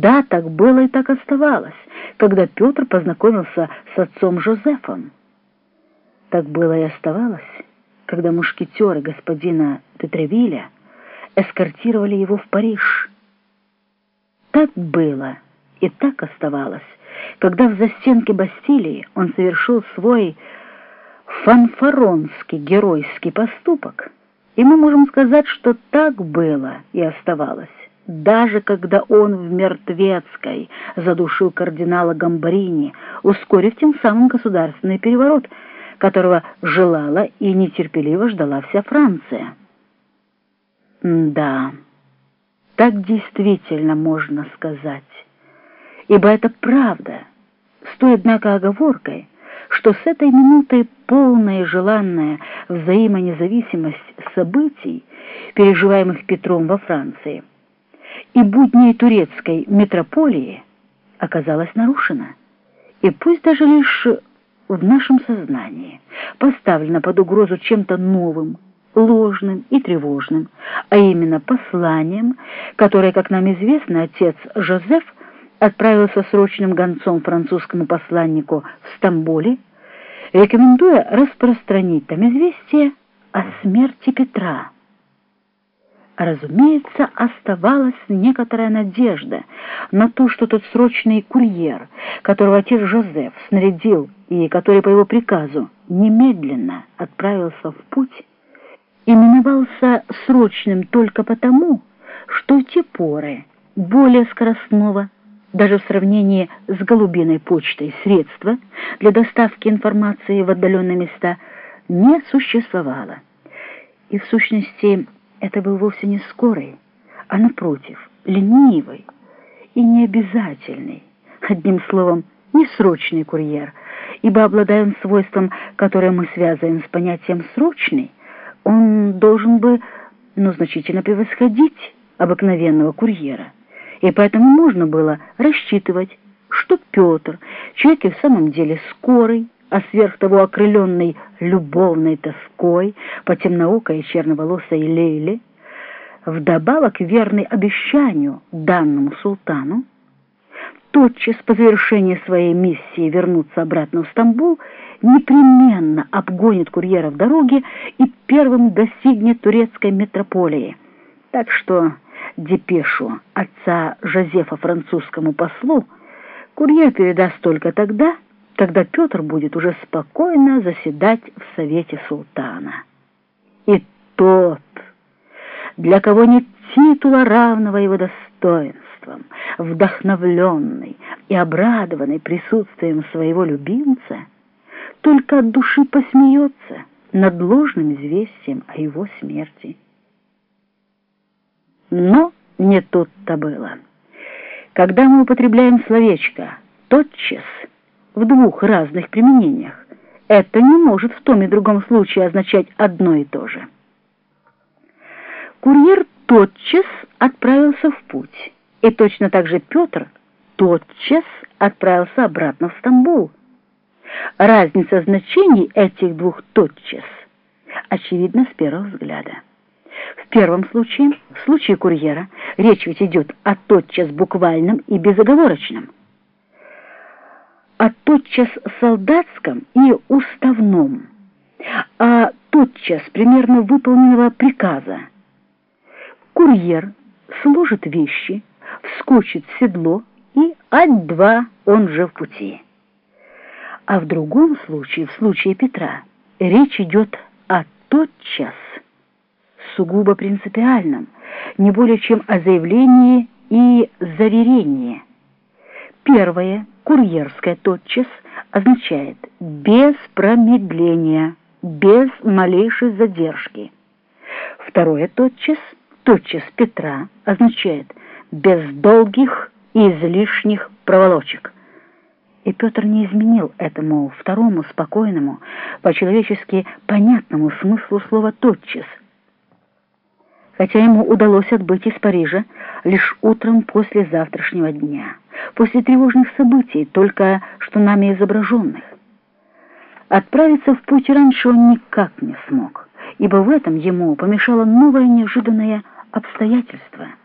Да, так было и так оставалось, когда Петр познакомился с отцом Жозефом. Так было и оставалось, когда мушкетеры господина Тетревиля эскортировали его в Париж. Так было и так оставалось, когда в застенке Бастилии он совершил свой фанфаронский геройский поступок. И мы можем сказать, что так было и оставалось, даже когда он в Мертвецкой задушил кардинала Гамбарини, ускорив тем самым государственный переворот, которого желала и нетерпеливо ждала вся Франция. Да, так действительно можно сказать, ибо это правда, с той, однако, оговоркой, что с этой минуты полная и желанная взаимонезависимость событий, переживаемых Петром во Франции, и будней турецкой метрополии оказалась нарушена, и пусть даже лишь в нашем сознании поставлена под угрозу чем-то новым, ложным и тревожным, а именно посланием, которое, как нам известно, отец Жозеф отправился срочным гонцом французскому посланнику в Стамбуле, рекомендуя распространить там известие о смерти Петра. Разумеется, оставалась некоторая надежда на то, что тот срочный курьер, которого отец Жозеф снарядил и который по его приказу немедленно отправился в путь, именовался срочным только потому, что те поры более скоростного, даже в сравнении с голубиной почтой, средства для доставки информации в отдаленные места не существовало. И в сущности это был вовсе не скорый, а напротив, ленивый и необязательный, одним словом, несрочный курьер, ибо обладая свойством, которое мы связываем с понятием «срочный», он должен бы, ну, значительно превосходить обыкновенного курьера, и поэтому можно было рассчитывать, что Петр, человек и в самом деле скорый, а сверх того окрыленный любовной тоской по темноокой и черноволосой Лейле, вдобавок верный обещанию данному султану, тотчас по завершении своей миссии вернуться обратно в Стамбул, непременно обгонит курьера в дороге и первым достигнет турецкой метрополии. Так что депешу отца Жозефа французскому послу курьер передаст только тогда, когда Петр будет уже спокойно заседать в совете султана. И тот, для кого нет титула равного его достоинствам, вдохновленный и обрадованный присутствием своего любимца, только от души посмеется над ложным известием о его смерти. Но не тут-то было. Когда мы употребляем словечко «тотчас», в двух разных применениях, это не может в том и другом случае означать одно и то же. Курьер тотчас отправился в путь, и точно так же Петр тотчас отправился обратно в Стамбул. Разница значений этих двух тотчас очевидна с первого взгляда. В первом случае, в случае курьера, речь ведь идет о тотчас буквальном и безоговорочном о тотчас солдатском и уставном, а тотчас примерно выполненного приказа. Курьер сложит вещи, вскочит в седло и ать-два он же в пути. А в другом случае, в случае Петра, речь идет о тотчас, сугубо принципиальном, не более чем о заявлении и заверении. Первое, курьерское тотчас, означает без промедления, без малейшей задержки. Второе тотчас, тотчас Петра, означает без долгих и излишних проволочек. И Петр не изменил этому второму спокойному, по-человечески понятному смыслу слова «тотчас», хотя ему удалось отбыть из Парижа лишь утром после завтрашнего дня после тревожных событий, только что нами изображенных. Отправиться в путь раньше он никак не смог, ибо в этом ему помешало новое неожиданное обстоятельство —